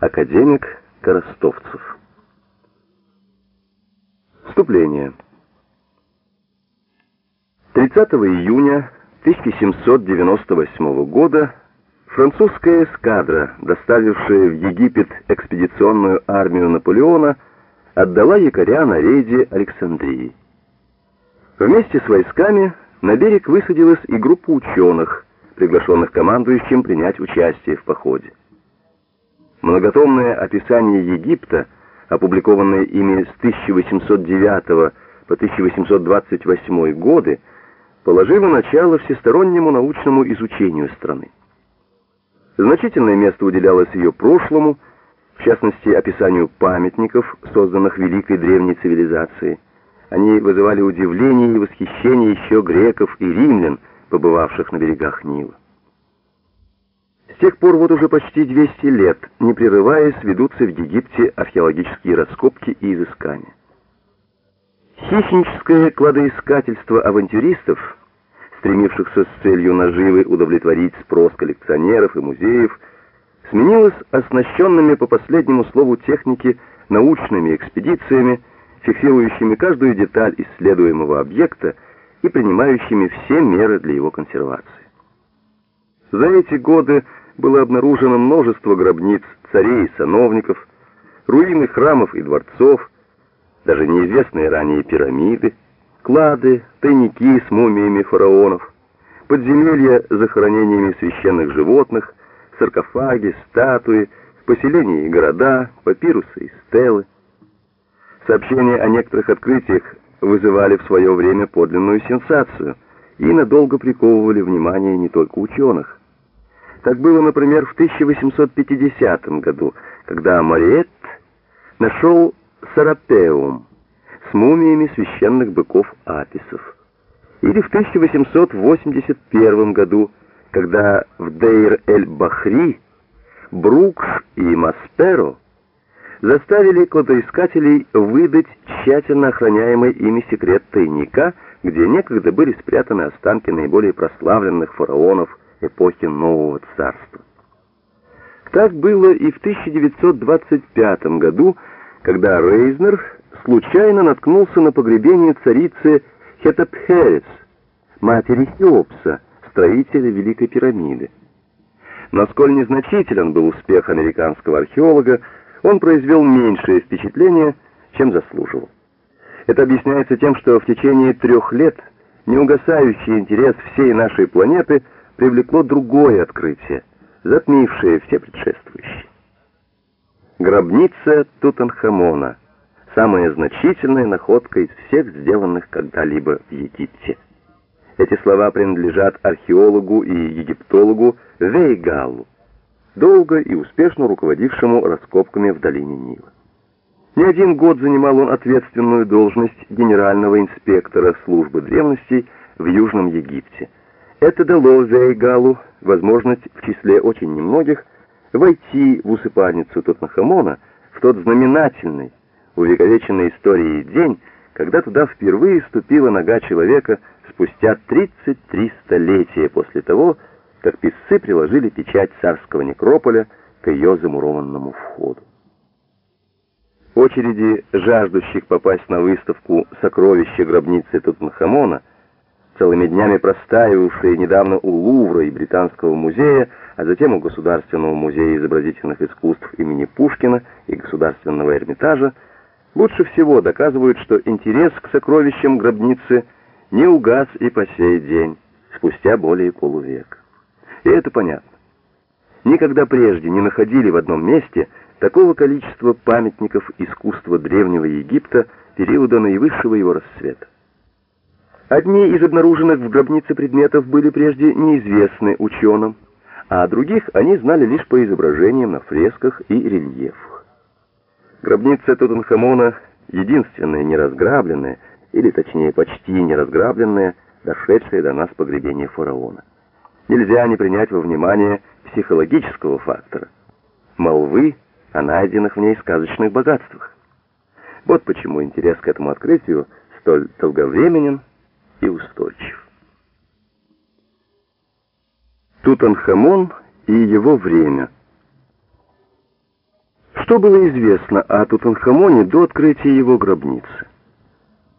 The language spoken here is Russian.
Академик Коростовцев. Вступление. 30 июня 1798 года французская эскадра, доставившая в Египет экспедиционную армию Наполеона, отдала якоря на рейде Александрии. Вместе с войсками на берег высадилась и группа ученых, приглашенных командующим принять участие в походе. Многотомное описание Египта, опубликованное ими с 1809 по 1828 годы, положило начало всестороннему научному изучению страны. Значительное место уделялось ее прошлому, в частности, описанию памятников, созданных великой древней цивилизацией. Они вызывали удивление и восхищение еще греков и римлян, побывавших на берегах Нила. Тех пор вот уже почти 200 лет, не прерываясь, ведутся в Египте археологические раскопки и изыскания. Хищническое кладоискательство авантюристов, стремившихся с целью наживы удовлетворить спрос коллекционеров и музеев, сменилось оснащенными по последнему слову техники научными экспедициями, фиксирующими каждую деталь исследуемого объекта и принимающими все меры для его консервации. За эти годы было обнаружено множество гробниц царей и сановников, руины храмов и дворцов, даже неизвестные ранее пирамиды, клады, тайники с мумиями фараонов, подземелья с захоронениями священных животных, саркофаги, статуи, поселения и города, папирусы и стелы. Сообщения о некоторых открытиях вызывали в свое время подлинную сенсацию и надолго приковывали внимание не только ученых. Так было, например, в 1850 году, когда Мариет нашел Сарапеум с мумиями священных быков Аписов. Или в 1881 году, когда в Дейр-эль-Бахри Брукс и Масперо заставили кладоискателей выдать тщательно охраняемый ими секрет тайника, где некогда были спрятаны останки наиболее прославленных фараонов эпохи Нового Царства. Так было и в 1925 году, когда Рейзнер случайно наткнулся на погребение царицы Хетепхерес, матери Хеопса, строителя Великой пирамиды. Но сколь незначителен был успех американского археолога, он произвел меньшее впечатление, чем заслуживал. Это объясняется тем, что в течение трех лет неугасающий интерес всей нашей планеты – привлекло другое открытие, затмившее все предшествующие. Гробница Тутанхамона, самая значительная находка из всех сделанных когда-либо в Египте. Эти слова принадлежат археологу и египтологу Вейгалу, долго и успешно руководившему раскопками в долине Нила. Не один год занимал он ответственную должность генерального инспектора службы древностей в Южном Египте – это дало Зейгалу возможность в числе очень немногих войти в усыпальницу Тутанхамона в тот знаменательный, увековеченный историей день, когда туда впервые ступила нога человека спустя 33 столетия после того, как писцы приложили печать царского некрополя к ее замурованному входу. Очереди жаждущих попасть на выставку сокровища гробницы Тутанхамона целыми днями простаивавшие недавно у Лувра и Британского музея, а затем у Государственного музея изобразительных искусств имени Пушкина и Государственного Эрмитажа, лучше всего доказывают, что интерес к сокровищам гробницы не угас и по сей день, спустя более полувека. И это понятно. Никогда прежде не находили в одном месте такого количества памятников искусства Древнего Египта периода наивысшего его расцвета. Одни из обнаруженных в гробнице предметов были прежде неизвестны ученым, а других они знали лишь по изображениям на фресках и рельефах. Гробница Тутанхамона — единственная неразграбленная, или точнее почти неразграбленная, дошедшая до нас погребение фараона. Нельзя не принять во внимание психологического фактора, молвы о найденных в ней сказочных богатствах. Вот почему интерес к этому открытию столь долговременен и устойчив. Тутанхамон и его время. Что было известно о Тутанхамоне до открытия его гробницы?